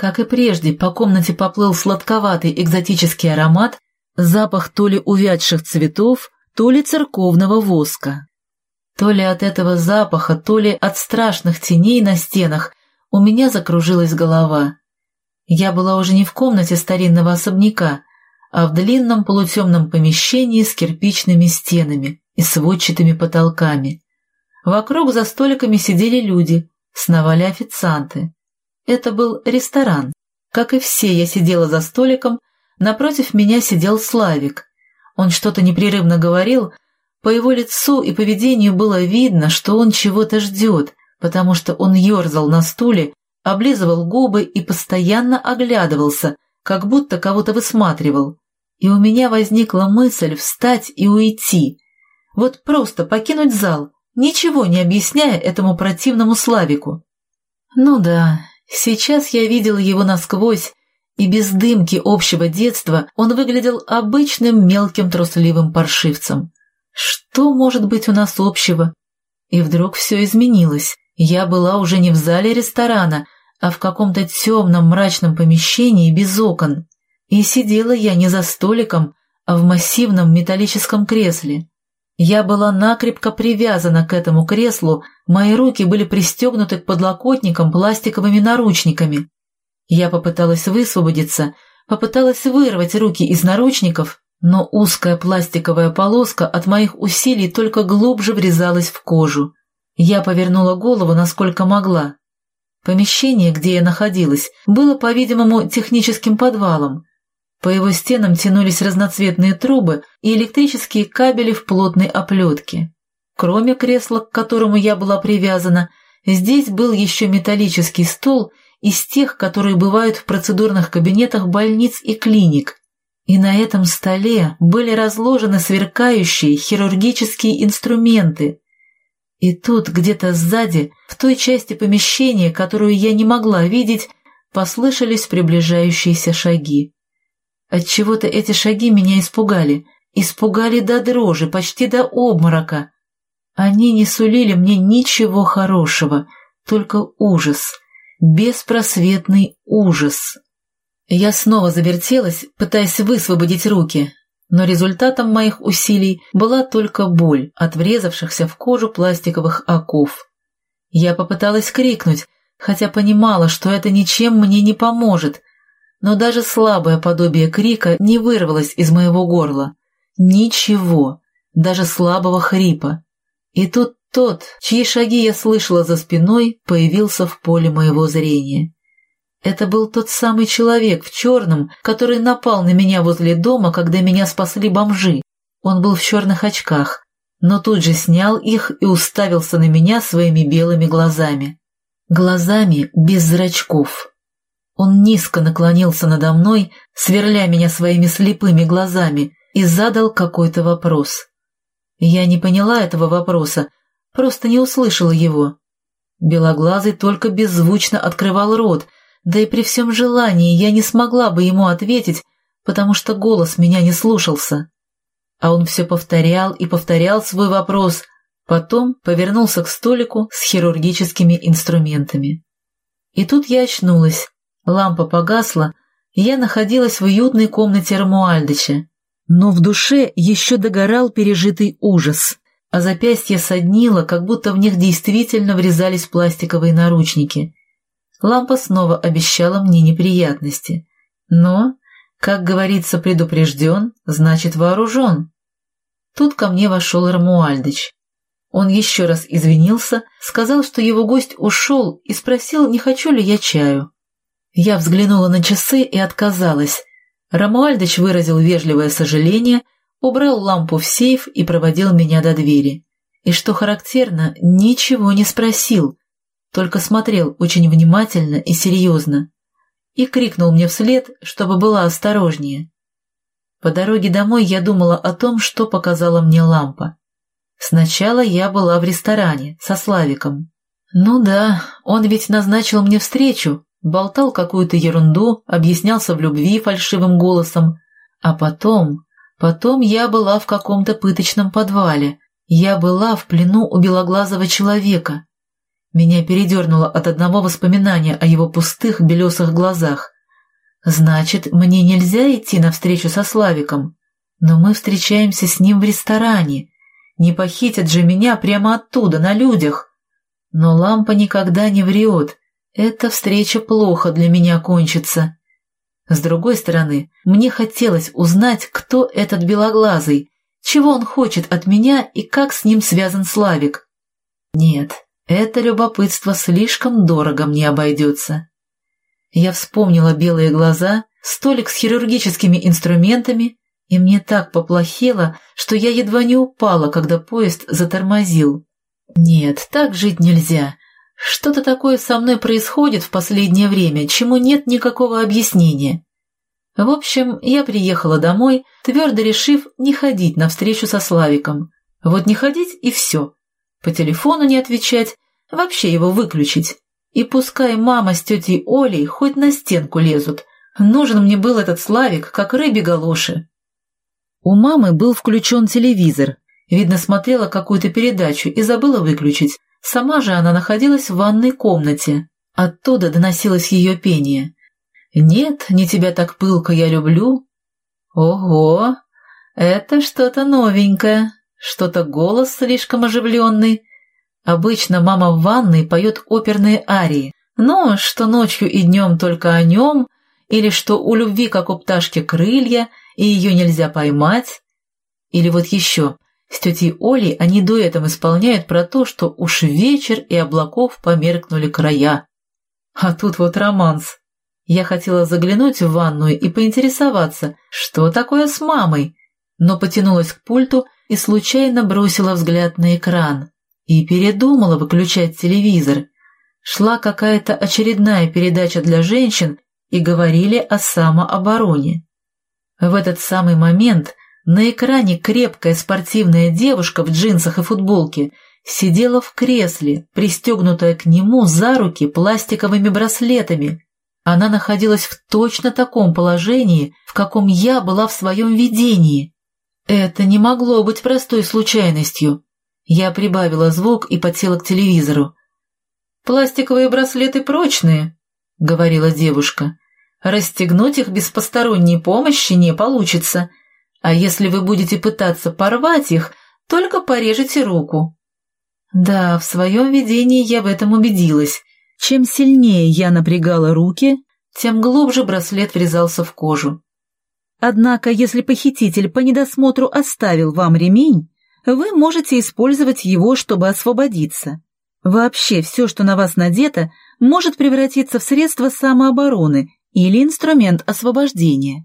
Как и прежде, по комнате поплыл сладковатый экзотический аромат, запах то ли увядших цветов, то ли церковного воска. То ли от этого запаха, то ли от страшных теней на стенах у меня закружилась голова. Я была уже не в комнате старинного особняка, а в длинном полутемном помещении с кирпичными стенами и сводчатыми потолками. Вокруг за столиками сидели люди, сновали официанты. Это был ресторан. Как и все, я сидела за столиком, напротив меня сидел Славик. Он что-то непрерывно говорил, по его лицу и поведению было видно, что он чего-то ждет, потому что он ерзал на стуле, облизывал губы и постоянно оглядывался, как будто кого-то высматривал. И у меня возникла мысль встать и уйти. Вот просто покинуть зал, ничего не объясняя этому противному Славику. Ну да, сейчас я видел его насквозь, и без дымки общего детства он выглядел обычным мелким трусливым паршивцем. Что может быть у нас общего? И вдруг все изменилось. Я была уже не в зале ресторана, а в каком-то темном мрачном помещении без окон. И сидела я не за столиком, а в массивном металлическом кресле. Я была накрепко привязана к этому креслу, мои руки были пристегнуты к подлокотникам пластиковыми наручниками. Я попыталась высвободиться, попыталась вырвать руки из наручников, но узкая пластиковая полоска от моих усилий только глубже врезалась в кожу. Я повернула голову, насколько могла. Помещение, где я находилась, было, по-видимому, техническим подвалом. По его стенам тянулись разноцветные трубы и электрические кабели в плотной оплетке. Кроме кресла, к которому я была привязана, здесь был еще металлический стол из тех, которые бывают в процедурных кабинетах больниц и клиник, и на этом столе были разложены сверкающие хирургические инструменты. И тут, где-то сзади, в той части помещения, которую я не могла видеть, послышались приближающиеся шаги. Отчего-то эти шаги меня испугали, испугали до дрожи, почти до обморока. Они не сулили мне ничего хорошего, только ужас, беспросветный ужас. Я снова завертелась, пытаясь высвободить руки, но результатом моих усилий была только боль от врезавшихся в кожу пластиковых оков. Я попыталась крикнуть, хотя понимала, что это ничем мне не поможет, но даже слабое подобие крика не вырвалось из моего горла. Ничего, даже слабого хрипа. И тут тот, чьи шаги я слышала за спиной, появился в поле моего зрения. Это был тот самый человек в черном, который напал на меня возле дома, когда меня спасли бомжи. Он был в черных очках, но тут же снял их и уставился на меня своими белыми глазами. Глазами без зрачков. Он низко наклонился надо мной, сверля меня своими слепыми глазами, и задал какой-то вопрос. Я не поняла этого вопроса, просто не услышала его. Белоглазый только беззвучно открывал рот — да и при всем желании я не смогла бы ему ответить, потому что голос меня не слушался. А он все повторял и повторял свой вопрос, потом повернулся к столику с хирургическими инструментами. И тут я очнулась, лампа погасла, и я находилась в уютной комнате Рамуальдыча. Но в душе еще догорал пережитый ужас, а запястья соднило, как будто в них действительно врезались пластиковые наручники. Лампа снова обещала мне неприятности. Но, как говорится, предупрежден, значит вооружен. Тут ко мне вошел Рамуальдыч. Он еще раз извинился, сказал, что его гость ушел и спросил, не хочу ли я чаю. Я взглянула на часы и отказалась. Рамуальдыч выразил вежливое сожаление, убрал лампу в сейф и проводил меня до двери. И, что характерно, ничего не спросил, только смотрел очень внимательно и серьезно и крикнул мне вслед, чтобы была осторожнее. По дороге домой я думала о том, что показала мне лампа. Сначала я была в ресторане со Славиком. Ну да, он ведь назначил мне встречу, болтал какую-то ерунду, объяснялся в любви фальшивым голосом. А потом... Потом я была в каком-то пыточном подвале. Я была в плену у белоглазого человека. Меня передернуло от одного воспоминания о его пустых белесых глазах. Значит, мне нельзя идти на встречу со Славиком. Но мы встречаемся с ним в ресторане. Не похитят же меня прямо оттуда, на людях. Но лампа никогда не врет. Эта встреча плохо для меня кончится. С другой стороны, мне хотелось узнать, кто этот белоглазый, чего он хочет от меня и как с ним связан Славик. Нет, это любопытство слишком дорого мне обойдется. Я вспомнила белые глаза, столик с хирургическими инструментами, и мне так поплохело, что я едва не упала, когда поезд затормозил. Нет, так жить нельзя. Что-то такое со мной происходит в последнее время, чему нет никакого объяснения. В общем, я приехала домой, твердо решив не ходить на встречу со Славиком. Вот не ходить и все. По телефону не отвечать, вообще его выключить. И пускай мама с тетей Олей хоть на стенку лезут. Нужен мне был этот Славик, как рыбе галоши. У мамы был включен телевизор. Видно, смотрела какую-то передачу и забыла выключить. Сама же она находилась в ванной комнате. Оттуда доносилось ее пение. «Нет, не тебя так пылко я люблю». «Ого! Это что-то новенькое, что-то голос слишком оживленный, Обычно мама в ванной поет оперные арии, но что ночью и днем только о нем, или что у любви, как у пташки, крылья, и ее нельзя поймать. Или вот еще, с тетей Олей они дуэтом исполняют про то, что уж вечер и облаков померкнули края. А тут вот романс. Я хотела заглянуть в ванную и поинтересоваться, что такое с мамой, но потянулась к пульту и случайно бросила взгляд на экран. И передумала выключать телевизор. Шла какая-то очередная передача для женщин и говорили о самообороне. В этот самый момент на экране крепкая спортивная девушка в джинсах и футболке сидела в кресле, пристегнутая к нему за руки пластиковыми браслетами. Она находилась в точно таком положении, в каком я была в своем видении. Это не могло быть простой случайностью. Я прибавила звук и подсела к телевизору. «Пластиковые браслеты прочные», — говорила девушка. «Расстегнуть их без посторонней помощи не получится, а если вы будете пытаться порвать их, только порежете руку». Да, в своем видении я в этом убедилась. Чем сильнее я напрягала руки, тем глубже браслет врезался в кожу. Однако, если похититель по недосмотру оставил вам ремень, вы можете использовать его, чтобы освободиться. Вообще все, что на вас надето, может превратиться в средство самообороны или инструмент освобождения.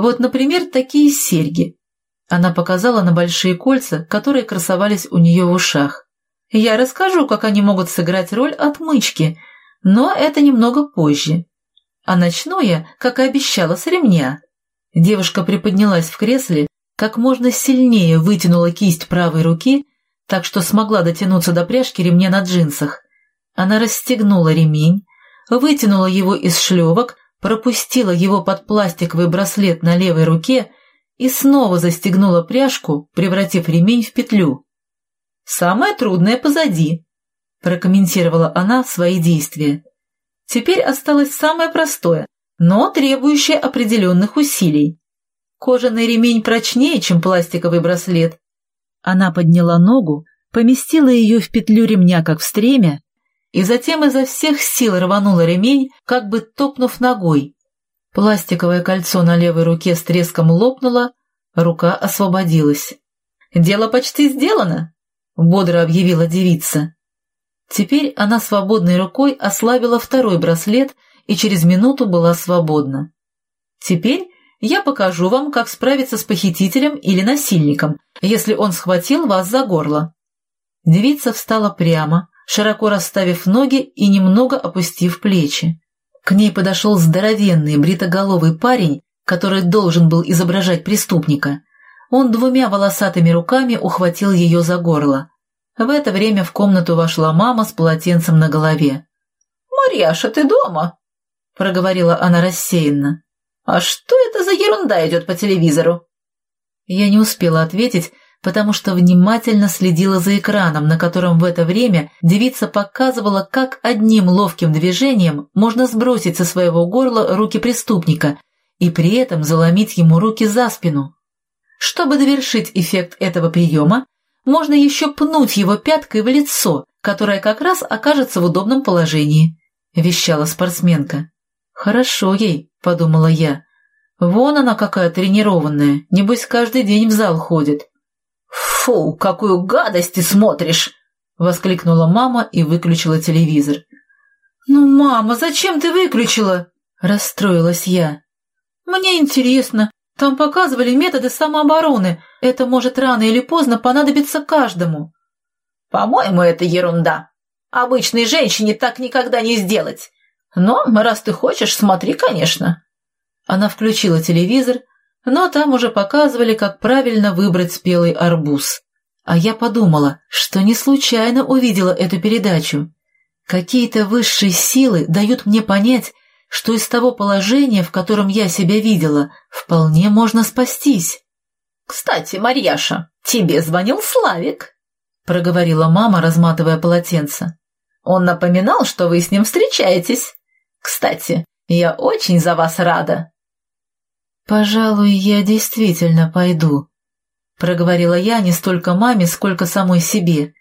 Вот, например, такие серьги. Она показала на большие кольца, которые красовались у нее в ушах. Я расскажу, как они могут сыграть роль отмычки, но это немного позже. А начну я, как и обещала, с ремня. Девушка приподнялась в кресле как можно сильнее вытянула кисть правой руки, так что смогла дотянуться до пряжки ремня на джинсах. Она расстегнула ремень, вытянула его из шлевок, пропустила его под пластиковый браслет на левой руке и снова застегнула пряжку, превратив ремень в петлю. «Самое трудное позади», — прокомментировала она свои действия. «Теперь осталось самое простое, но требующее определенных усилий. Кожаный ремень прочнее, чем пластиковый браслет. Она подняла ногу, поместила ее в петлю ремня, как в стремя, и затем изо всех сил рванула ремень, как бы топнув ногой. Пластиковое кольцо на левой руке с треском лопнуло, рука освободилась. «Дело почти сделано», — бодро объявила девица. Теперь она свободной рукой ослабила второй браслет и через минуту была свободна. Теперь я покажу вам, как справиться с похитителем или насильником, если он схватил вас за горло». Девица встала прямо, широко расставив ноги и немного опустив плечи. К ней подошел здоровенный бритоголовый парень, который должен был изображать преступника. Он двумя волосатыми руками ухватил ее за горло. В это время в комнату вошла мама с полотенцем на голове. «Марьяша, ты дома?» — проговорила она рассеянно. «А что это за ерунда идет по телевизору?» Я не успела ответить, потому что внимательно следила за экраном, на котором в это время девица показывала, как одним ловким движением можно сбросить со своего горла руки преступника и при этом заломить ему руки за спину. Чтобы довершить эффект этого приема, можно еще пнуть его пяткой в лицо, которое как раз окажется в удобном положении, — вещала спортсменка. «Хорошо ей», — подумала я. «Вон она какая тренированная, небось каждый день в зал ходит». «Фу, какую гадость ты смотришь!» — воскликнула мама и выключила телевизор. «Ну, мама, зачем ты выключила?» — расстроилась я. «Мне интересно. Там показывали методы самообороны. Это может рано или поздно понадобиться каждому». «По-моему, это ерунда. Обычной женщине так никогда не сделать. Но раз ты хочешь, смотри, конечно». Она включила телевизор, но там уже показывали, как правильно выбрать спелый арбуз. А я подумала, что не случайно увидела эту передачу. Какие-то высшие силы дают мне понять, что из того положения, в котором я себя видела, вполне можно спастись. «Кстати, Марьяша, тебе звонил Славик», — проговорила мама, разматывая полотенце. «Он напоминал, что вы с ним встречаетесь. Кстати, я очень за вас рада». «Пожалуй, я действительно пойду», — проговорила я не столько маме, сколько самой себе.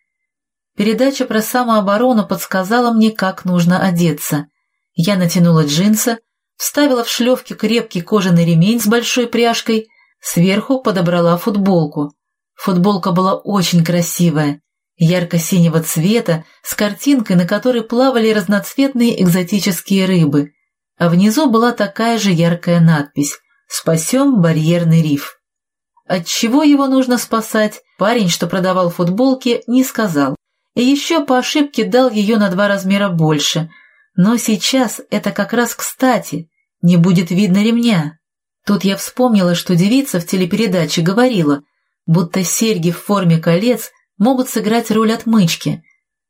Передача про самооборону подсказала мне, как нужно одеться. Я натянула джинсы, вставила в шлевки крепкий кожаный ремень с большой пряжкой, сверху подобрала футболку. Футболка была очень красивая, ярко-синего цвета, с картинкой, на которой плавали разноцветные экзотические рыбы, а внизу была такая же яркая надпись Спасем барьерный риф. От чего его нужно спасать, парень, что продавал футболки, не сказал. И еще по ошибке дал ее на два размера больше. Но сейчас это как раз кстати, не будет видно ремня. Тут я вспомнила, что девица в телепередаче говорила, будто серьги в форме колец могут сыграть роль отмычки.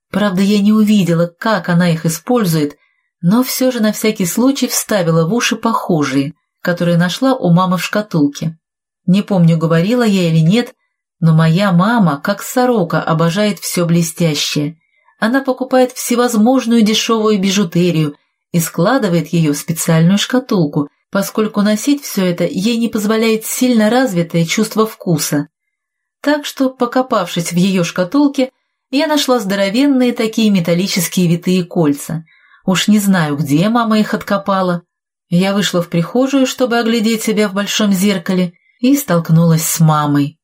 Правда, я не увидела, как она их использует, но все же на всякий случай вставила в уши похожие – которые нашла у мамы в шкатулке. Не помню, говорила я или нет, но моя мама, как сорока, обожает все блестящее. Она покупает всевозможную дешевую бижутерию и складывает ее в специальную шкатулку, поскольку носить все это ей не позволяет сильно развитое чувство вкуса. Так что, покопавшись в ее шкатулке, я нашла здоровенные такие металлические витые кольца. Уж не знаю, где мама их откопала, я вышла в прихожую, чтобы оглядеть себя в большом зеркале, и столкнулась с мамой.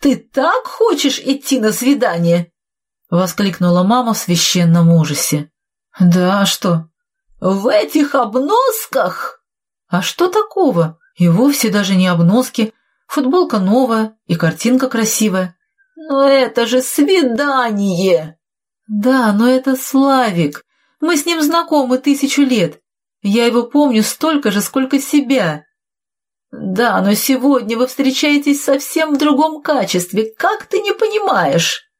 «Ты так хочешь идти на свидание?» — воскликнула мама в священном ужасе. «Да, а что?» «В этих обносках?» «А что такого? И вовсе даже не обноски. Футболка новая и картинка красивая». «Но это же свидание!» «Да, но это Славик. Мы с ним знакомы тысячу лет. Я его помню столько же, сколько себя. Да, но сегодня вы встречаетесь совсем в другом качестве. Как ты не понимаешь?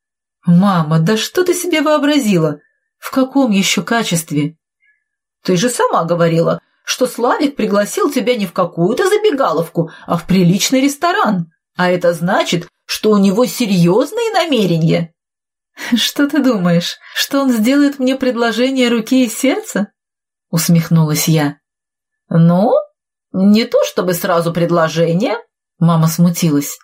Мама, да что ты себе вообразила? В каком еще качестве? Ты же сама говорила, что Славик пригласил тебя не в какую-то забегаловку, а в приличный ресторан. А это значит, что у него серьезные намерения. Что ты думаешь, что он сделает мне предложение руки и сердца? — усмехнулась я. «Ну, не то чтобы сразу предложение», — мама смутилась.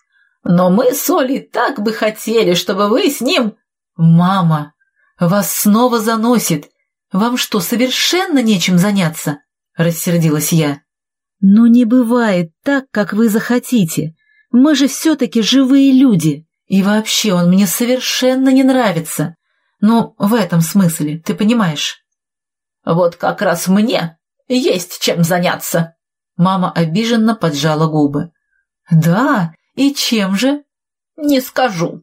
«Но мы с Олей так бы хотели, чтобы вы с ним...» «Мама, вас снова заносит. Вам что, совершенно нечем заняться?» — рассердилась я. «Ну не бывает так, как вы захотите. Мы же все-таки живые люди. И вообще он мне совершенно не нравится. Ну, в этом смысле, ты понимаешь?» Вот как раз мне есть чем заняться. Мама обиженно поджала губы. Да, и чем же? Не скажу.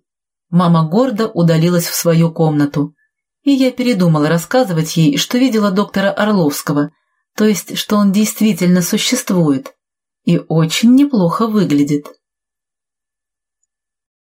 Мама гордо удалилась в свою комнату. И я передумала рассказывать ей, что видела доктора Орловского, то есть, что он действительно существует и очень неплохо выглядит.